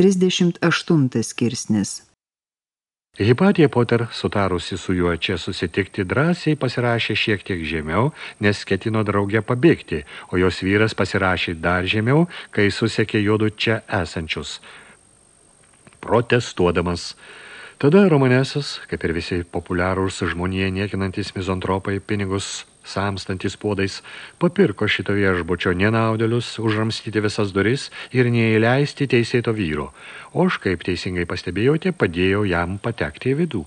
38 skirsnis. Hipatija Potter, sutarusi su juo čia susitikti, drąsiai pasirašė šiek tiek žemiau, nes ketino draugę pabėgti, o jos vyras pasirašė dar žemiau, kai susekė juodu čia esančius. Protestuodamas, Tada Romanesas, kaip ir visi populiarūs žmonėje niekinantis mizantropai pinigus samstantis podais, papirko šito viešbučio nenaudėlius, užramstyti visas duris ir neįleisti teisėto vyro, o aš, kaip teisingai pastebėjote, padėjau jam patekti į vidų.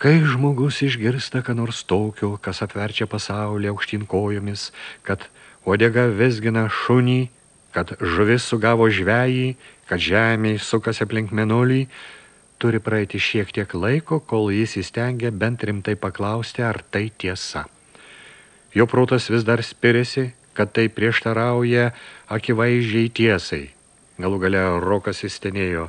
Kai žmogus išgirsta, ką nors tokio, kas apverčia pasaulį aukštyn kojomis, kad odega vesgina šunį, kad žuvis sugavo žvejį, kad žemė sukasi aplink menulį, turi praeiti šiek tiek laiko, kol jis įstengia bent rimtai paklausti, ar tai tiesa. Jo protas vis dar spirėsi, kad tai prieštarauja akivaizdžiai tiesai. Galų gale Rokas įstenėjo.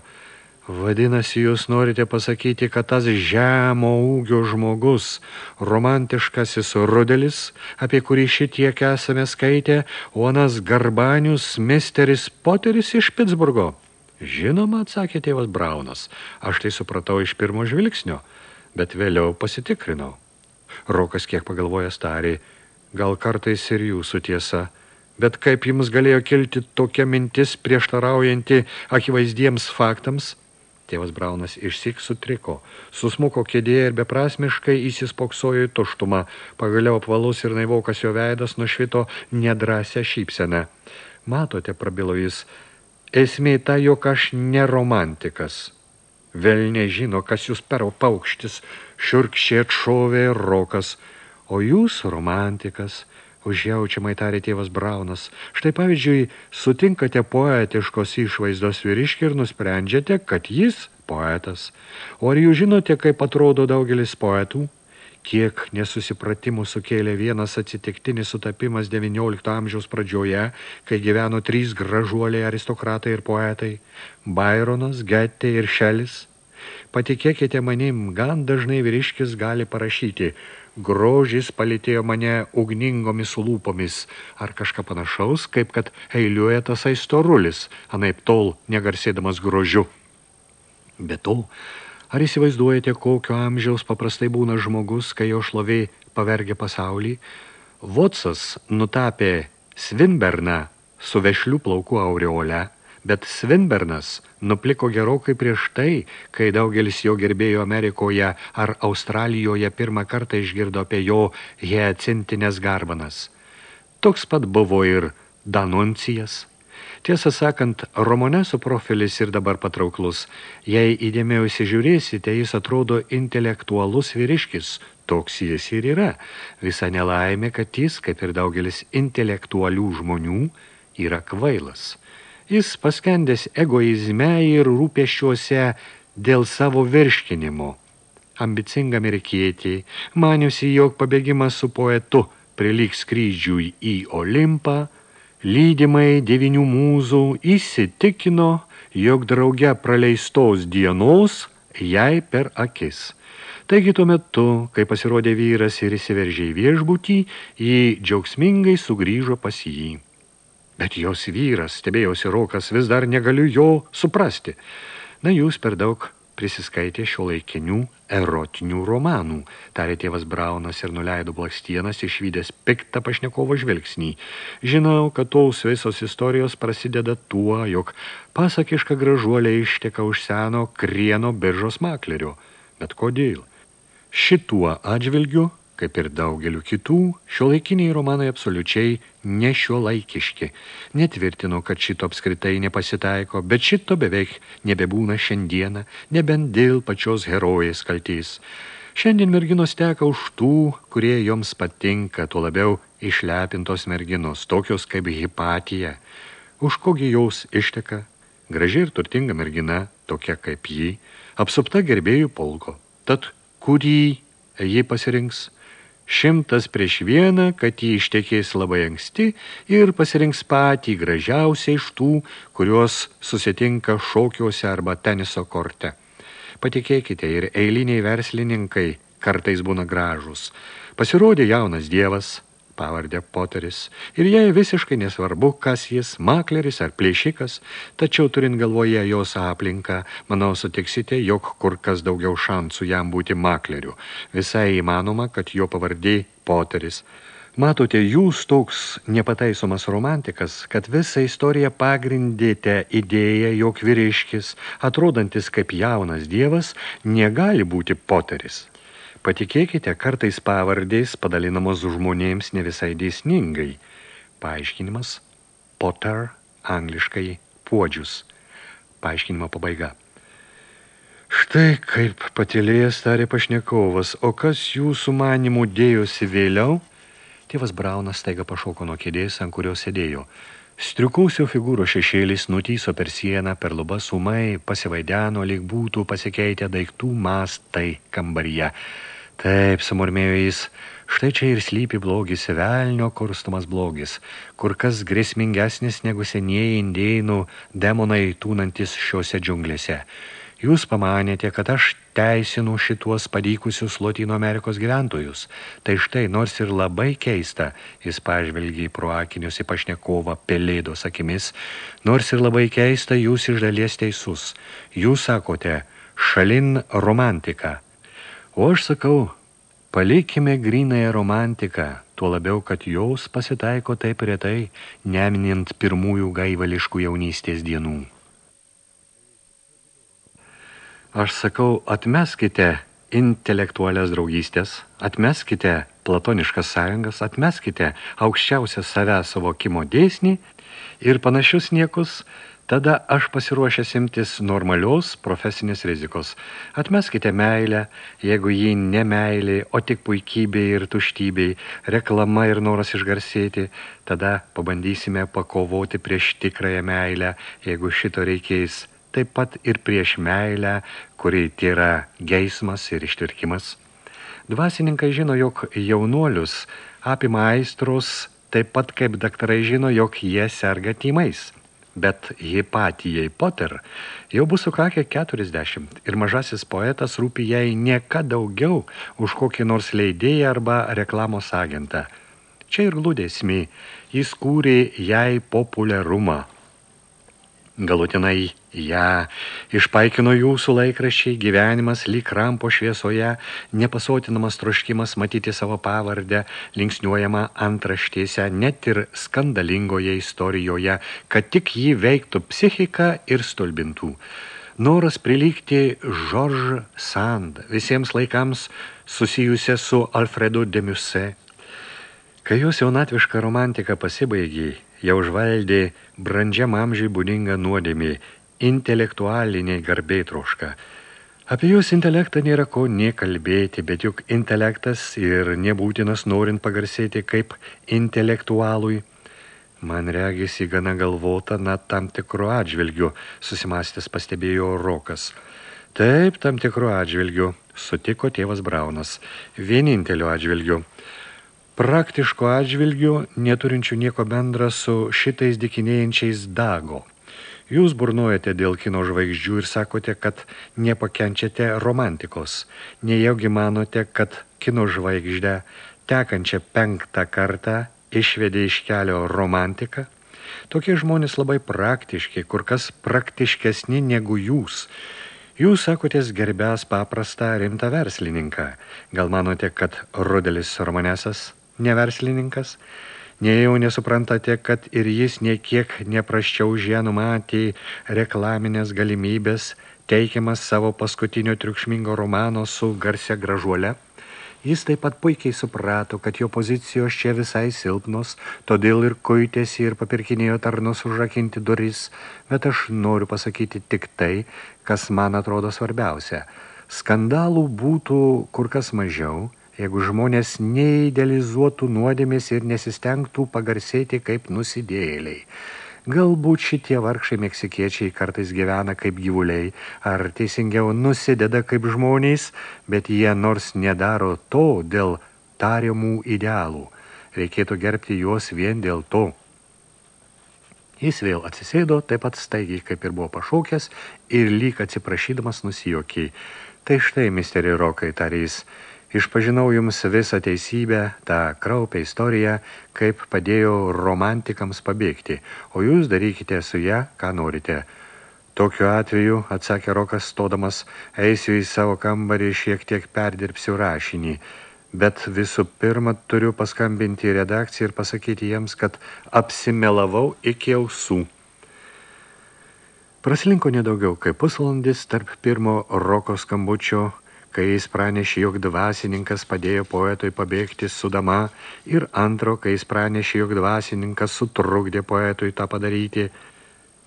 Vadinasi, jūs norite pasakyti, kad tas žemo ūgio žmogus, romantiškasis rudelis, apie kurį šitiek esame skaitę, o anas garbanius misteris Poteris iš Pittsburgo. Žinoma, atsakė tėvas Braunas, aš tai supratau iš pirmo žvilgsnio, bet vėliau pasitikrinau. Rokas kiek pagalvojęs tarė, gal kartais ir jūsų tiesa, bet kaip jums galėjo kilti tokia mintis prieštaraujanti akivaizdiems faktams? Tėvas Braunas išsik sutriko, susmuko kėdėje ir beprasmiškai įsispoksojo į tuštumą, pagaliau apvalus ir naivokas jo veidas nušvito nedrasią šypseną. Matote, prabilo jis, Esmė ta, jog aš neromantikas. Vėl nežino, kas jūs per paukštis, šiurkščiai atšovė rokas, o jūs romantikas, užjaučiamai tarė tėvas Braunas. Štai pavyzdžiui, sutinkate poetiškos išvaizdos vyriškį ir nusprendžiate, kad jis poetas. O ar jūs žinote, kaip atrodo daugelis poetų? Kiek nesusipratimų sukėlė vienas atsitiktinis sutapimas XIX amžiaus pradžioje, kai gyveno trys gražuoliai aristokratai ir poetai – Byronas, Getė ir Šelis. Patikėkite manim, gan dažnai vyriškis gali parašyti – grožis palitėjo mane ugningomis lūpomis ar kažką panašaus, kaip kad eiliuoja tas aistorulis, anaip tol negarsėdamas grožiu. Be to, Ar įsivaizduojate, kokio amžiaus paprastai būna žmogus, kai jo šlovė pavergia pasaulį? Votsas nutapė Svinberną su vešlių plaukų aureole, bet Svinbernas nupliko gerokai prieš tai, kai daugelis jo gerbėjo Amerikoje ar Australijoje pirmą kartą išgirdo apie jo hiacintinės garbanas. Toks pat buvo ir Danuncijas, Tiesą sakant, Romoneso profilis ir dabar patrauklus. Jei įdėmiau įsižiūrėsite, jis atrodo intelektualus vyriškis. Toks jis ir yra. Visa nelaimė, kad jis, kaip ir daugelis intelektualių žmonių, yra kvailas. Jis paskendęs egoizme ir rūpeščiuose dėl savo virškinimo. Ambicinga amerikietį, maniusi, jog pabėgimas su poetu prilyg skrydžiui į Olimpą – lydimai devinių mūzų įsitikino, jog drauge praleistos dienos jai per akis. Taigi tuo metu, kai pasirodė vyras ir įsiveržė į viešbutį, jį džiaugsmingai sugrįžo pas jį. Bet jos vyras, stebėjosi rokas, vis dar negaliu jo suprasti. Na, jūs per daug prisiskaitė šio laikinių erotinių romanų, tarė tėvas Braunas ir nuleido blakstienas išvydęs piktą pašnekovo žvilgsnį. Žinau, kad tos visos istorijos prasideda tuo, jog pasakiška gražuolė išteka už seno krieno biržos maklerio. Bet kodėl? Šituo atžvilgiu Kaip ir daugeliu kitų, šio laikiniai romanai absoliučiai ne šio laikiški. Netvirtino, kad šito apskritai nepasitaiko, bet šito beveik nebebūna šiandieną, nebent dėl pačios herojės kaltys. Šiandien merginos teka už tų, kurie joms patinka, tuo labiau išlepintos merginos, tokios kaip hipatija. Už kogi jaus išteka, graži ir turtinga mergina, tokia kaip ji, apsupta gerbėjų polko. Tad kurį ji pasirinks – Šimtas prieš vieną, kad jį ištekės labai anksti ir pasirinks patį gražiausią iš tų, kuriuos susitinka šokiuose arba teniso korte. Patikėkite, ir eiliniai verslininkai kartais būna gražus. Pasirodė jaunas dievas, pavardę Poteris. Ir jai visiškai nesvarbu, kas jis, makleris ar plėšikas, tačiau turint galvoje jos aplinką, manau sutiksite, jog kur kas daugiau šansų jam būti makleriu. Visai įmanoma, kad jo pavardė Poteris. Matote, jūs toks nepataisomas romantikas, kad visą istoriją pagrindėte idėją, jog vyriškis, atrodantis kaip jaunas dievas, negali būti Poteris. Patikėkite, kartais pavardės padalinamos žmonėms ne visai dėsningai. Paaiškinimas Potter, angliškai puodžius. Paaiškinimo pabaiga. Štai kaip patilėjęs tarė pašnekovas, o kas jūsų manimų dėjosi vėliau? Tėvas Braunas staiga pašoko nuo kėdės, ant kurio sėdėjo. Striukausio figūro šešėlis nutyso per sieną, per lubas sumai, pasivaideno, lyg būtų pasikeitę daiktų mastai kambaryje. Taip, sumurmėjo jis, štai čia ir slypi blogis, velnio kurstumas blogis, kur kas grėsmingesnis negu senieji indėjinų demonai tūnantis šiuose džiunglėse. Jūs pamanėte, kad aš teisinu šituos padykusius Lotino Amerikos gyventojus. Tai štai, nors ir labai keista, jis pažvelgiai pro akinius į pašnekovą pelėdos akimis, nors ir labai keista, jūs iš dalies teisus. Jūs sakote, šalin romantika – O aš sakau, palikime grinąją romantiką, tuo labiau, kad jos pasitaiko taip retai, neminint pirmųjų gaivališkų jaunystės dienų. Aš sakau, atmeskite intelektualias draugystės, atmeskite platoniškas sąjungas, atmeskite aukščiausią savęs suvokimo dėsnį ir panašius niekus – Tada aš pasiruošęs imtis normalios profesinės rizikos. Atmeskite meilę, jeigu jį ne meilė, o tik puikybė ir tuštybei, reklama ir noras išgarsėti, tada pabandysime pakovoti prieš tikrąją meilę, jeigu šito reikės, taip pat ir prieš meilę, kuri yra geismas ir ištvirkimas. Dvasininkai žino, jog jaunuolius apima aistros, taip pat kaip daktarai žino, jog jie serga tymais – bet Hipatijai Potter jau bus sukakę 40 ir mažasis poetas rūpi jai nieka daugiau už kokį nors leidėją arba reklamos agentą. Čia ir glūdėsmi, jis kūrė jai populiarumą. Galutinai ją išpaikino jūsų laikraščiai gyvenimas lyg rampo šviesoje, nepasotinamas troškimas matyti savo pavardę, linksniuojama antraštėse, net ir skandalingoje istorijoje, kad tik jį veiktų psichika ir stulbintų. Noras prilygti George Sand visiems laikams susijusia su Alfredu de Musset. Kai jos jaunatviška romantika pasibaigė, jau žvaldė brandžiam amžiai būdinga nuodėmė, intelektualiniai garbiai troška. Apie jos intelektą nėra ko nie kalbėti, bet juk intelektas ir nebūtinas norint pagarsėti kaip intelektualui. Man regisi gana galvota, na tam tikru atžvilgiu, susimastęs pastebėjo Rokas. Taip, tam tikru atžvilgiu, sutiko tėvas Braunas, vieninteliu atžvilgiu praktiško atžvilgių, neturinčių nieko bendra su šitais dikinėjančiais dago. Jūs burnuojate dėl kino žvaigždžių ir sakote, kad nepakenčiate romantikos. Nejaugi manote, kad kino žvaigždę tekančią penktą kartą išvedė iš kelio romantiką? Tokie žmonės labai praktiški, kur kas praktiškesni negu jūs. Jūs sakotės gerbęs paprastą rimtą verslininką. Gal manote, kad Rudelis Romanesas neverslininkas, nejau nesuprantate, kad ir jis niekiek nepraščiau žie numatė reklaminės galimybės, teikiamas savo paskutinio triukšmingo romano su garsia gražuole. Jis taip pat puikiai suprato, kad jo pozicijos čia visai silpnos, todėl ir kuitėsi ir papirkinėjo tarnus užrakinti duris, bet aš noriu pasakyti tik tai, kas man atrodo svarbiausia. Skandalų būtų kur kas mažiau – jeigu žmonės neidealizuotų nuodėmės ir nesistengtų pagarsėti kaip nusidėliai. Galbūt šitie vargšai meksikiečiai kartais gyvena kaip gyvuliai, ar teisingiau nusideda kaip žmonės, bet jie nors nedaro to dėl tariamų idealų. Reikėtų gerbti juos vien dėl to. Jis vėl atsisėdo, taip pat staigiai, kaip ir buvo pašaukęs, ir lyg atsiprašydamas nusijokiai. Tai štai, misteri Rokai, tarė jis, Išpažinau jums visą teisybę, tą kraupę istoriją, kaip padėjo romantikams pabėgti, o jūs darykite su ją, ką norite. Tokiu atveju, atsakė Rokas stodamas, eisiu į savo kambarį šiek tiek perdirbsiu rašinį, bet visų pirma turiu paskambinti į redakciją ir pasakyti jiems, kad apsimelavau iki ausų. Praslinko nedaugiau kaip pusvalandis tarp pirmo roko skambučio, kai jis pranešė, jog dvasininkas padėjo poetui pabėgti su dama, ir antro, kai jis pranešė, jog dvasininkas sutrukdė poetui tą padaryti.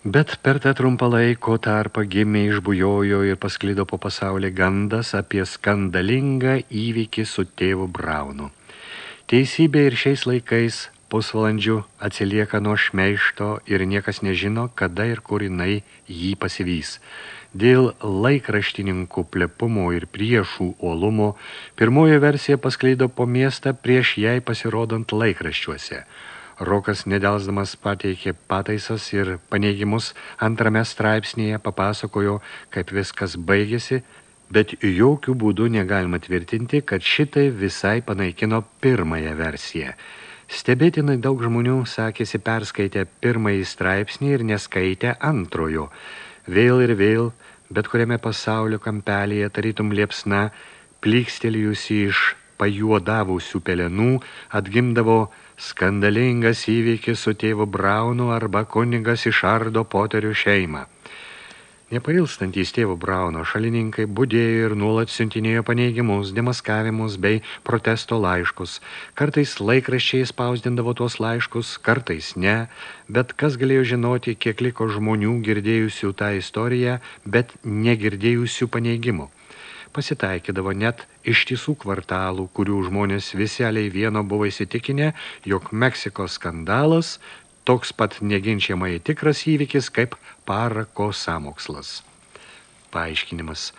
Bet per tą trumpą laiko tarpą gimė išbujojo ir pasklido po pasaulį gandas apie skandalingą įvykį su tėvu Braunu. Teisybė ir šiais laikais pusvalandžių atsilieka nuo šmeišto ir niekas nežino, kada ir kur jinai jį pasivys. Dėl laikraštininkų plepumo ir priešų uolumo pirmoji versija paskleido po miestą prieš jai pasirodant laikraščiuose. Rokas nedelsdamas pateikė pataisas ir paneigimus antrame straipsnėje papasakojo, kaip viskas baigėsi, bet jokių būdų negalima tvirtinti, kad šitai visai panaikino pirmąją versiją – Stebėtinai daug žmonių sakėsi perskaitę pirmąjį straipsnį ir neskaitę antrojo. Vėl ir vėl, bet kuriame pasaulio kampelėje tarytum liepsna, plykstelėjusi iš pajuodavusių pelenų, atgimdavo skandalingas įvykis su tėvu Braunu arba kunigas išardo poterių šeimą. Nepailstantys tėvo Brauno šalininkai budėjo ir nuolat siuntinėjo paneigimus, demaskavimus bei protesto laiškus. Kartais laikraščiai spausdindavo tuos laiškus, kartais ne, bet kas galėjo žinoti, kiek liko žmonių girdėjusių tą istoriją, bet negirdėjusių paneigimų. Pasitaikydavo net iš tisų kvartalų, kurių žmonės viseliai vieno buvo įsitikinę, jog Meksikos skandalas toks pat neginčiamai tikras įvykis kaip parako samokslas. Paaiškinimas.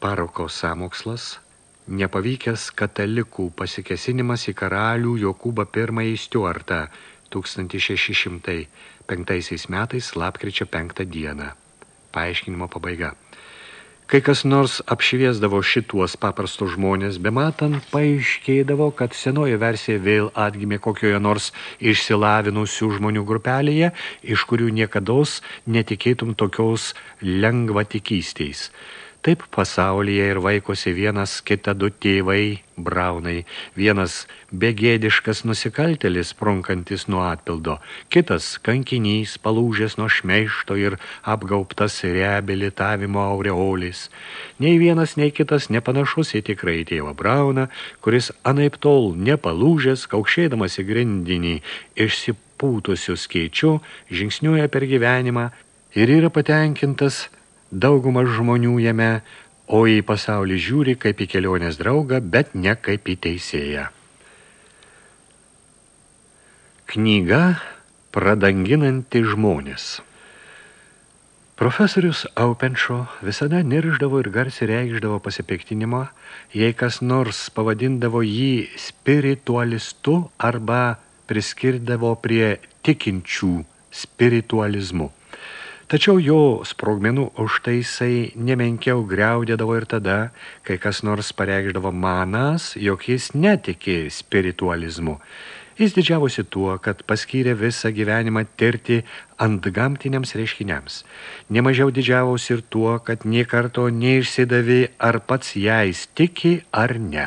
Parako samokslas – nepavykęs katalikų pasikesinimas į karalių Jokūbą I Stiuartą 1605 metais lapkričio 5 dieną. Paaiškinimo pabaiga. Kai kas nors apšviesdavo šituos paprastus žmonės, bematant paaiškėdavo, kad senoji versija vėl atgimė kokioje nors išsilavinusių žmonių grupelėje, iš kurių niekados netikėtum tokios lengvatikystės. Taip pasaulyje ir vaikosi vienas kita du tėvai braunai, vienas begėdiškas nusikaltelis prunkantis nuo atpildo, kitas kankinys palūžęs nuo šmeišto ir apgauptas reabilitavimo aureolis. Nei vienas, nei kitas nepanašus į tikrai tėvą brauną, kuris anaip tol nepalūžęs, kaukšėdamas į grindinį, išsipūtusių skėčių, žingsniuoja per gyvenimą ir yra patenkintas – Daugumas žmonių jame, o į pasaulį žiūri kaip į kelionės draugą, bet ne kaip į teisėją. Knyga pradanginanti žmonės. Profesorius Aupenšo visada nirždavo ir garsiai reikšdavo pasipiktinimo, jei kas nors pavadindavo jį spiritualistu arba priskirdavo prie tikinčių spiritualizmu. Tačiau jo sprogmenų užtaisai nemenkiau griaudėdavo ir tada, kai kas nors pareikšdavo manas, jog jis netiki spiritualizmu. Jis didžiavosi tuo, kad paskyrė visą gyvenimą tirti ant gamtiniams reiškiniams. Nemažiau didžiavosi ir tuo, kad nie karto neišsidavi, ar pats jais tiki ar ne.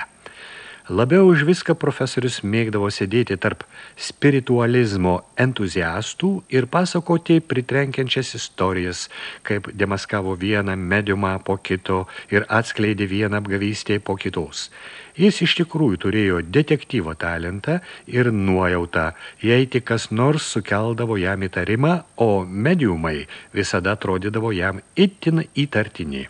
Labiau už viską profesorius mėgdavo sėdėti tarp spiritualizmo entuziastų ir pasakoti pritrenkiančias istorijas, kaip demaskavo vieną mediumą po kito ir atskleidė vieną apgavystę po kitos. Jis iš tikrųjų turėjo detektyvo talentą ir nuojautą, jei tik kas nors sukeldavo jam įtarimą, o mediumai visada atrodydavo jam itin įtartini.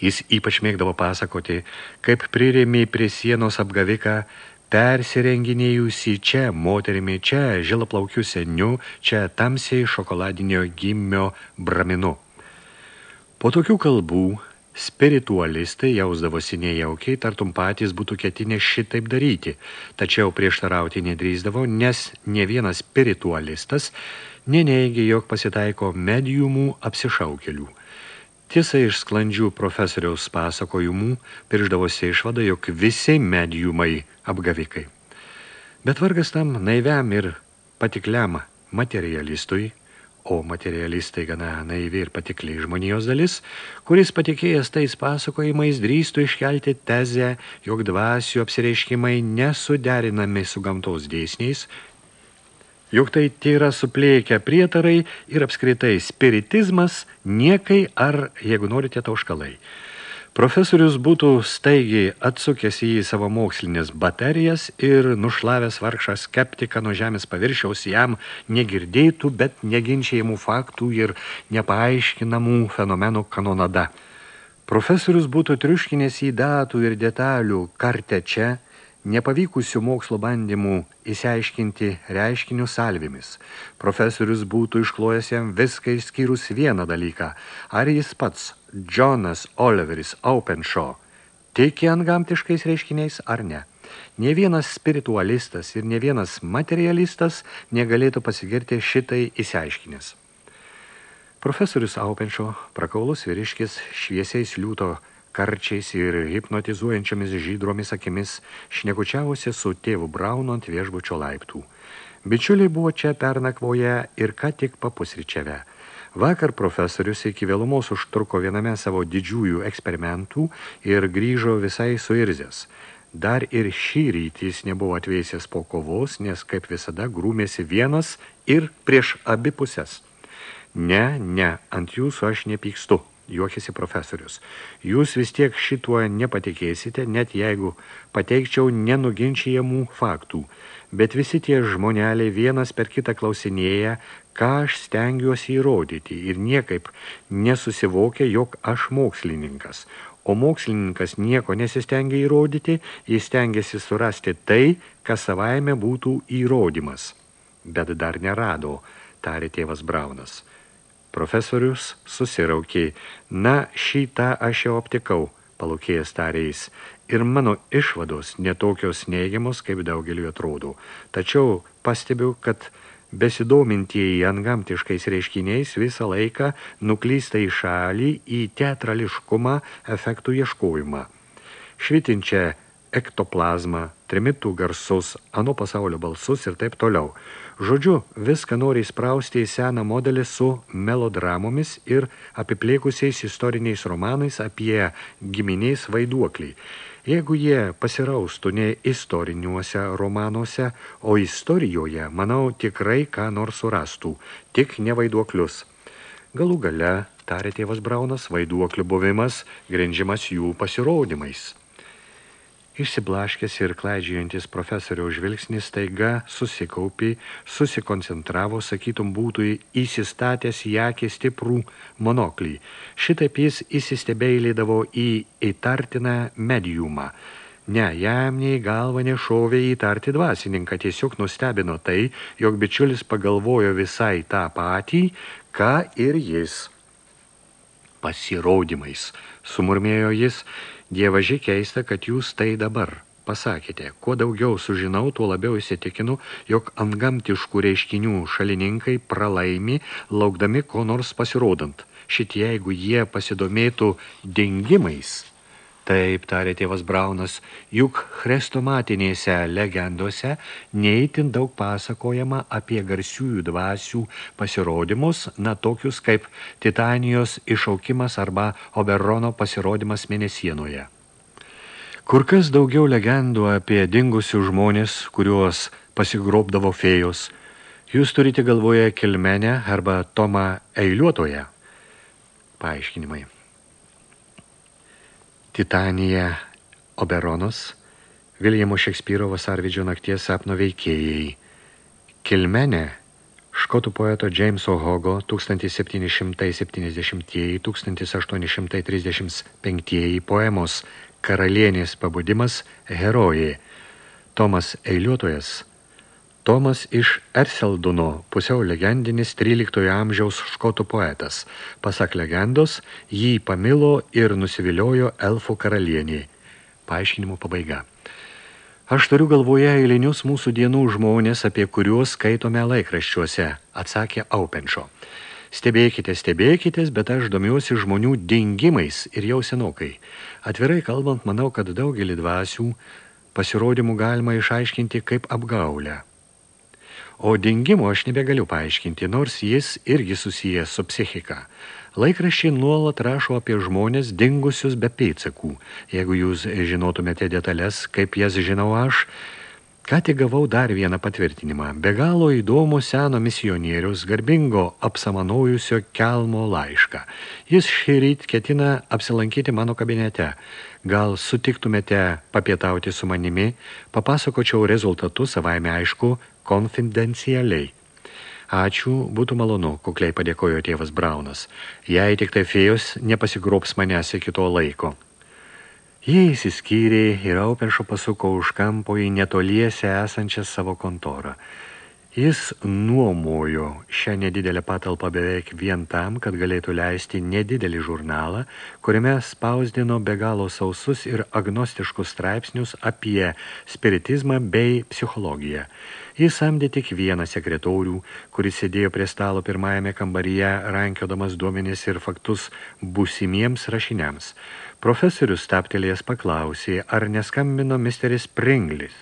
Jis ypač mėgdavo pasakoti, kaip prirėmė prie sienos apgaviką, persirenginėjusi čia moterimi, čia žilaplaukiu seniu, čia tamsiai šokoladinio gimio braminu. Po tokių kalbų spiritualistai jausdavosi nejaukiai, tartum patys būtų ketinę šitaip daryti, tačiau prieštarauti nedrįsdavo, nes ne vienas spiritualistas neneigė, jog pasitaiko mediumų apsišaukelių. Tiesa iš sklandžių profesoriaus pasakojimų pirždavosi išvada, jog visi mediumai apgavikai. Bet vargas tam naiviam ir patikliam materialistui, o materialistai gana naivi ir patikliai žmonijos dalis, kuris patikėjęs tais pasakojimais drįstų iškelti tezę, jog dvasių apsireiškimai nesuderinami su gamtos dėsniais, jog tai yra suplėkę prietarai ir apskritai spiritizmas, niekai ar, jeigu norite, tauškalai. Profesorius būtų staigiai atsukęs į savo mokslinės baterijas ir nušlavęs vargšą skeptiką nuo žemės paviršiaus jam negirdėtų, bet neginčiajamų faktų ir nepaaiškinamų fenomenų kanonada. Profesorius būtų triuškinės į datų ir detalių kartę čia, nepavykusių mokslo bandymų įsiaiškinti reiškinių salvimis. Profesorius būtų išklojęs jam viską išskyrus vieną dalyką. Ar jis pats, Jonas Oliveris Openshaw, tiki antgamtiškais reiškiniais ar ne? Ne vienas spiritualistas ir ne vienas materialistas negalėtų pasigirti šitai įsiaiškinęs. Profesorius Aupenšo, prakaulus vyriškis, šviesiais liūto karčiais ir hipnotizuojančiamis žydromis akimis šnekučiavosi su tėvu Braunu ant viešbučio laiptų. Bičiuliai buvo čia pernakvoje ir ką tik papusryčiave. Vakar profesorius iki vėlumos užtruko viename savo didžiųjų eksperimentų ir grįžo visai suirzęs. Dar ir šį rytį jis nebuvo atvėsęs po kovos, nes kaip visada grūmėsi vienas ir prieš abi pusės. Ne, ne, ant jūsų aš nepykstu, juokėsi profesorius. Jūs vis tiek šituo nepatikėsite, net jeigu pateikčiau nenuginčiamų faktų. Bet visi tie žmoneliai vienas per kitą klausinėja, ką aš stengiuosi įrodyti ir niekaip nesusivokia, jog aš mokslininkas. O mokslininkas nieko nesistengia įrodyti, jis stengiasi surasti tai, kas savaime būtų įrodymas. Bet dar nerado, tarė tėvas Braunas. Profesorius susiraukė. Na, šitą aš jau aptikau, palūkėjęs tarėjais. Ir mano išvados netokios neigiamos, kaip daugeliu atrodo. Tačiau pastebiu, kad besidomintieji antgamtiškais reiškiniais visą laiką nuklysta į šalį į teatrališkumą efektų ieškojimą. Švitinčią ektoplazmą, trimitų garsus, ano pasaulio balsus ir taip toliau. Žodžiu, viską nori įsprausti į seną modelį su melodramomis ir apiplėkusiais istoriniais romanais apie giminės vaiduoklį. Jeigu jie pasiraustų ne istoriniuose romanuose, o istorijoje, manau, tikrai ką nors surastų, tik ne vaiduoklius. Galų gale, tarė tėvas Braunas, vaiduoklių buvimas grindžiamas jų pasirodymais. Išsiblaškęs ir klaidžiuojantis profesoriaus žvilgsnis taiga susikaupė, susikoncentravo, sakytum, būtų įsistatęs į akį stiprų monoklį. Šitaip jis įsistebeilėdavo į įtartiną mediumą. Ne, jam nei galva nešovė įtarti dvasininką, tiesiog nustebino tai, jog bičiulis pagalvojo visai tą patį, ką ir jis. Pasirodymais, sumurmėjo jis, Dievaži keista, kad jūs tai dabar pasakėte. Kuo daugiau sužinau, tuo labiau įsitikinu, jog antgamtiškų reiškinių šalininkai pralaimi, laukdami ko nors pasirodant. Šit jeigu jie pasidomėtų dingimais, Taip, tarė tėvas Braunas, juk chrestomatinėse legendose neįtin daug pasakojama apie garsiųjų dvasių pasirodymus, na tokius kaip Titanijos išaukimas arba Oberono pasirodymas mėnesienoje. Kur kas daugiau legendų apie dingusių žmonės, kuriuos pasigrobdavo fėjos. Jūs turite galvoje Kelmenę arba Tomą Eiliuotoje. Paaiškinimai. Titanija Oberonas, Viljamo Šekspyro vasarvidžio nakties sapno veikėjai. Kilmenė, škotų poeto Jameso Hogo 1770-1835 poemos Karalienės pabudimas herojai. Tomas Eiliuotojas – Tomas iš Erselduno, pusiau legendinis 13 amžiaus škotų poetas. Pasak legendos, jį pamilo ir nusiviliojo elfų karalienį. Paaiškinimo pabaiga. Aš turiu galvoje eilinius mūsų dienų žmonės, apie kuriuos skaitome laikraščiuose, atsakė Aupenšo. Stebėkite, stebėkitės, bet aš domiuosi žmonių dingimais ir jau senokai. Atvirai kalbant, manau, kad daugelį dvasių pasirodymų galima išaiškinti kaip apgaulę. O dingimo aš nebegaliu paaiškinti, nors jis irgi susijęs su psichika. Laikraščiai nuolat rašo apie žmonės dingusius be pėdsakų. Jeigu jūs žinotumėte detalės, kaip jas žinau aš, Ką tik gavau dar vieną patvirtinimą. Be galo įdomu seno misionierius, garbingo apsamanojusio kelmo laišką. Jis šįryt ketina apsilankyti mano kabinete. Gal sutiktumėte papietauti su manimi, papasakočiau rezultatus savaime aišku, konfidencialiai. Ačiū, būtų malonu, kukliai padėkojo tėvas Braunas. Jei tik tai fėjos nepasigrops manęs iki to laiko. Jie įsiskyrė ir Aupenšo pasuko už kampo į netoliese esančią savo kontorą. Jis nuomojo šią nedidelę patalpą beveik vien tam, kad galėtų leisti nedidelį žurnalą, kuriame spausdino be galo sausus ir agnostiškus straipsnius apie spiritizmą bei psichologiją. Jis samdė tik vieną sekretorių, kuris sėdėjo prie stalo pirmajame kambaryje, rankiodamas duomenis ir faktus būsimiems rašiniams. Profesorius staptelėjęs paklausė, ar neskambino misteris Pringlis.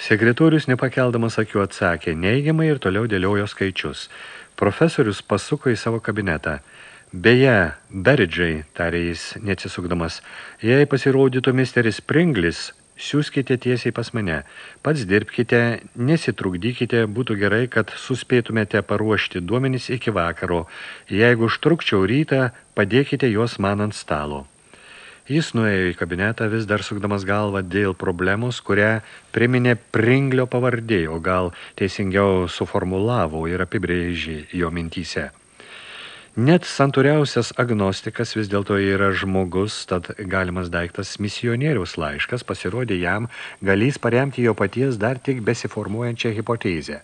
Sekretorius nepakeldamas akių atsakė neigiamai ir toliau dėliojo skaičius. Profesorius pasuko į savo kabinetą. Beje, Beridžai, tarė jis, neatsisukdamas, jei pasirodytų misteris Pringlis, siūskite tiesiai pas mane. Pats dirbkite, nesitrukdykite, būtų gerai, kad suspėtumėte paruošti duomenys iki vakaro. Jeigu užtrukčiau rytą, padėkite juos man ant stalo. Jis nuėjo į kabinetą, vis dar sukdamas galvą dėl problemos, kurią priminė Pringlio pavardė, o gal teisingiau suformulavo ir apibrėžė jo mintyse. Net santūriausias agnostikas vis dėlto yra žmogus, tad galimas daiktas misionieriaus laiškas pasirodė jam, galys paremti jo paties dar tik besiformuojančią hipotezę.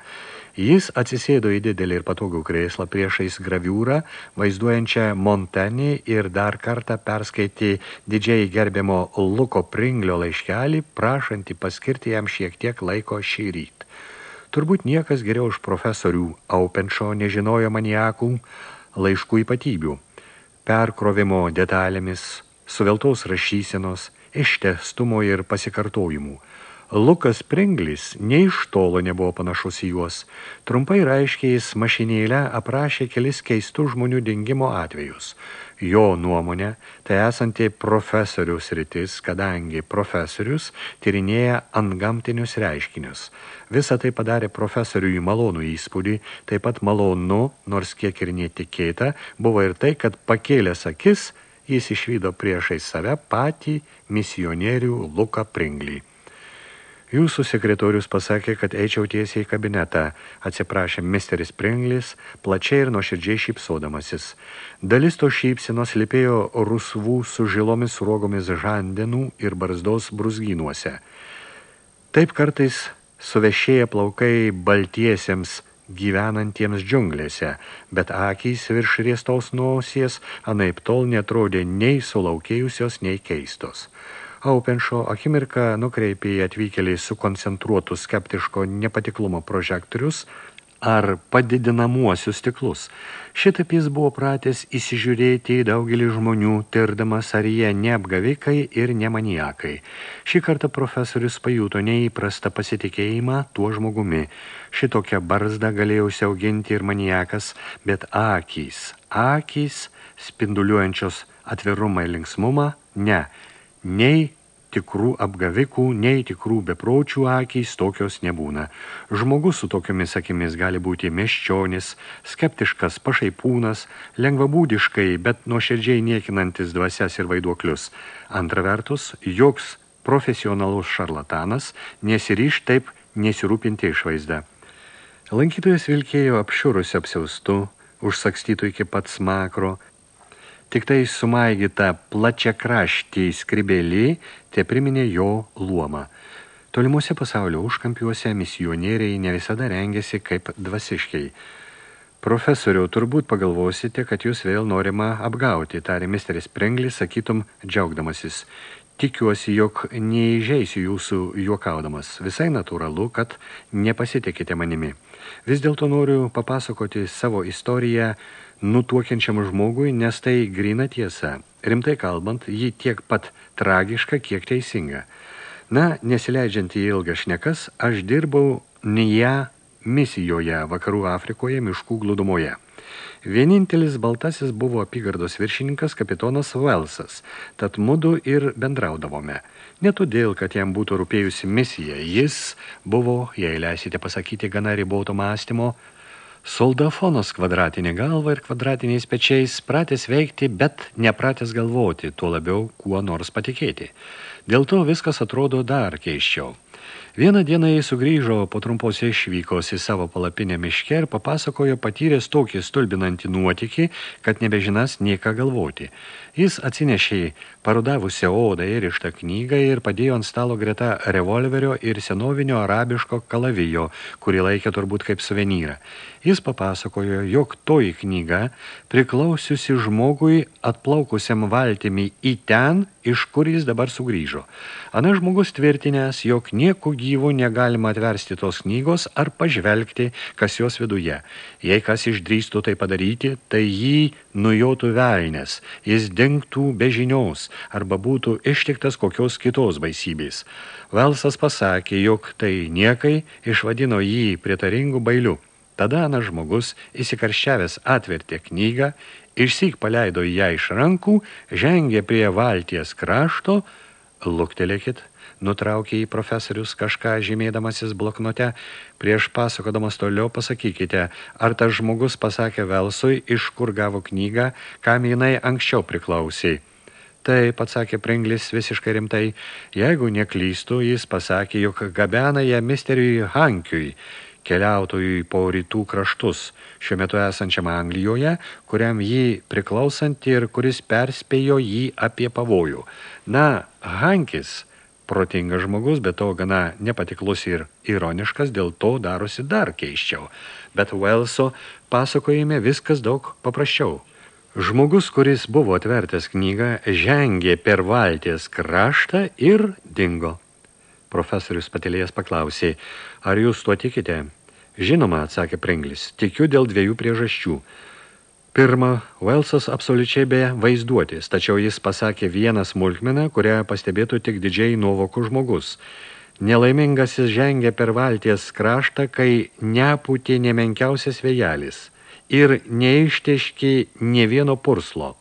Jis atsisėdo į didelį ir patogų krėslą priešais graviūrą, vaizduojančią Montenį ir dar kartą perskaitė didžiai gerbiamo Luko Pringlio laiškelį, prašantį paskirti jam šiek tiek laiko šį ryt. Turbūt niekas geriau už profesorių Aupenšo nežinojo maniakų laiškų ypatybių, perkrovimo detalėmis, suveltos rašysenos, ištestumo ir pasikartojimų – Lukas Pringlis nei iš tolo nebuvo panašus į juos. Trumpai raiškiai jis mašinėlę aprašė kelis keistų žmonių dingimo atvejus. Jo nuomonė, tai esanti profesorius rytis, kadangi profesorius tyrinėja antgamtinius reiškinius. Visą tai padarė profesoriui malonų įspūdį, taip pat malonu, nors kiek ir netikėta, buvo ir tai, kad pakėlęs akis, jis išvydo priešai save patį misionierių Luką Pringlį. Jūsų sekretorius pasakė, kad eičiau tiesiai į kabinetą, atsiprašė misteris Pringlis, plačiai ir nuoširdžiai šypsodamasis. Dalis to šypsinos lipėjo rusvų su žilomis ruogomis žandenų ir barzdos brusgynuose. Taip kartais suvešėja plaukai baltiesiems gyvenantiems džiunglėse, bet akys virš riestos nosies anaip tol netrodė nei sulaukėjusios, nei keistos. Aupenšo akimirką nukreipė į atvykėlį sukoncentruotus skeptiško nepatiklumo prožektorius ar padidinamuosius stiklus. Šitaip jis buvo pratęs įsižiūrėti į daugelį žmonių, tirdamas ar jie neapgavikai ir nemaniakai. Šį kartą profesorius pajuto neįprastą pasitikėjimą tuo žmogumi. Šitokią barzdą galėjo siauginti ir maniakas, bet akys, akys spinduliuojančios atvirumą ir linksmumą, ne, nei tikrų apgavikų, nei tikrų bepročių akys tokios nebūna. Žmogus su tokiomis akimis gali būti meščionis, skeptiškas pašaipūnas, lengvabūdiškai, bet nuoširdžiai niekinantis dvasias ir vaiduoklius. Antra vertus, joks profesionalus šarlatanas nesiryš taip nesirūpinti išvaizdą. Lankytojas vilkėjo apšiurusi apsiaustu, užsakstytų iki pat smakro, Tik tai sumaigyta plačia kraštį skribėlį, te priminė jo luomą. Tolimuose pasaulio užkampiuose misionieriai ne visada rengėsi kaip dvasiškiai. Profesoriau, turbūt pagalvosite, kad jūs vėl norima apgauti, tarė misteris Prenglis, sakytum, džiaugdamasis. Tikiuosi, jog neįžeisiu jūsų juokaudamas. Visai natūralu, kad nepasitikite manimi. Vis dėlto noriu papasakoti savo istoriją nutuokiančiam žmogui, nes tai grina tiesa. Rimtai kalbant, ji tiek pat tragiška, kiek teisinga. Na, nesileidžiant į ilgas šnekas, aš dirbau Nija misijoje vakarų Afrikoje miškų gludumoje. Vienintelis baltasis buvo apygardos viršininkas kapitonas Velsas, tad mudu ir bendraudavome. Ne todėl, kad jam būtų rūpėjusi misija, jis buvo, jei leisite pasakyti, gana riboto mąstymo, Soldafonas kvadratinė galva ir kvadratiniais pečiais pratęs veikti, bet nepratęs galvoti, tuo labiau kuo nors patikėti. Dėl to viskas atrodo dar keiščiau. Vieną dieną jis sugrįžo po trumpos išvykos į savo palapinę miške ir papasakojo patyręs tokį stulbinantį nuotykį, kad nebežinas nieką galvoti. Jis atsinešė parudavusią odą ir ištą knygą ir padėjo ant stalo greta revolverio ir senovinio arabiško kalavijo, kurį laikė turbūt kaip suvenyrą. Jis papasakojo, jog toji knyga priklausiusi žmogui atplaukusiam valtimi į ten, iš kur jis dabar sugrįžo. Ana žmogus tvirtinęs, jog nieko gyvų negalima atversti tos knygos ar pažvelgti, kas jos viduje. Jei kas išdrįstų tai padaryti, tai jį nujotų velnės, jis dingtų be žinios arba būtų ištiktas kokios kitos baisybės. Velsas pasakė, jog tai niekai išvadino jį prietaringų bailių. Tada anas žmogus, įsikarščiavęs, atvertė knygą, išsyk paleido ją iš rankų, žengė prie valties krašto, luktelėkit, nutraukė į profesorius kažką žymėdamasis bloknote, prieš pasakodamas toliau pasakykite, ar tas žmogus pasakė Velsui, iš kur gavo knygą, kam jinai anksčiau priklausė. Taip, atsakė Pringlis visiškai rimtai, jeigu neklystų, jis pasakė, jog gabena ją misteriui Hankiui, keliautojui po rytų kraštus, šiuo metu esančiam Anglijoje, kuriam jį priklausanti ir kuris perspėjo jį apie pavojų. Na, Hankis, protingas žmogus, bet to gana nepatiklus ir ironiškas, dėl to darosi dar keiščiau. Bet Welso pasakojime viskas daug paprasčiau. Žmogus, kuris buvo atvertęs knygą, žengė per valties kraštą ir dingo. Profesorius patilėjęs paklausė, ar jūs tuo tikite? Žinoma, atsakė Pringlis, tikiu dėl dviejų priežasčių. Pirma, Velsas absoliučiai be vaizduotis, tačiau jis pasakė vieną smulkmeną, kurią pastebėtų tik didžiai nuovokų žmogus. Nelaimingasis žengė per valties kraštą, kai nepūtė nemenkiausias vėjelis ir neišteškė ne vieno purslo.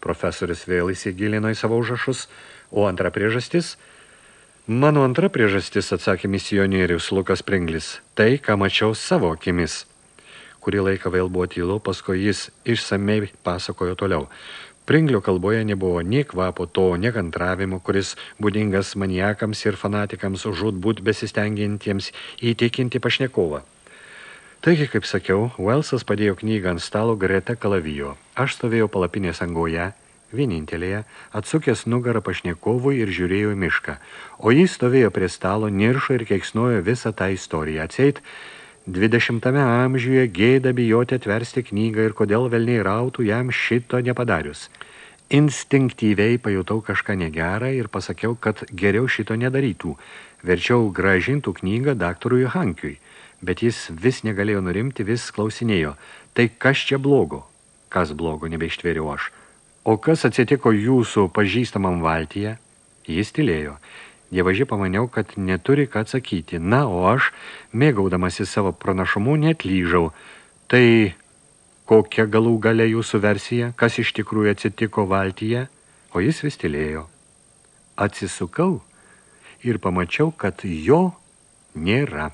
Profesorius vėl įsigilino į savo užrašus, o antra priežastis – Mano antra priežastis, atsakė misionierius Lukas Pringlis, tai, ką mačiau savo akimis. Kurį laiką vėl buvo tylu, paskui jis išsamei pasakojo toliau. Pringlio kalboje nebuvo nei kvapo to nekantravimo, kuris būdingas maniakams ir fanatikams žudbūt besistengiantiems įtikinti pašnekovą. Taigi, kaip sakiau, Wellsas padėjo knygą ant stalo greta kalavijo. Aš stovėjau palapinės angoje vienintelėje, atsukęs nugarą pašnekovui ir žiūrėjo mišką, o jis stovėjo prie stalo, niršo ir keiksnojo visą tą istoriją. Atseit, dvidešimtame amžiuje gėda bijoti atversti knygą ir kodėl velniai rautų jam šito nepadarius. Instinktyviai pajutau kažką negerą ir pasakiau, kad geriau šito nedarytų. Verčiau gražintų knygą daktarui Hankiui, bet jis vis negalėjo nurimti, vis klausinėjo. Tai kas čia blogo? Kas blogo, nebeištvėriau aš. O kas atsitiko jūsų pažįstamam valtyje? Jis tylėjo. Dievaži pamaniau, kad neturi ką atsakyti. Na, o aš, mėgaudamasi savo pranašumu, net lyžau. Tai kokia galų galia jūsų versija, kas iš tikrųjų atsitiko valtyje? O jis vis tylėjo. Atsisukau ir pamačiau, kad jo nėra.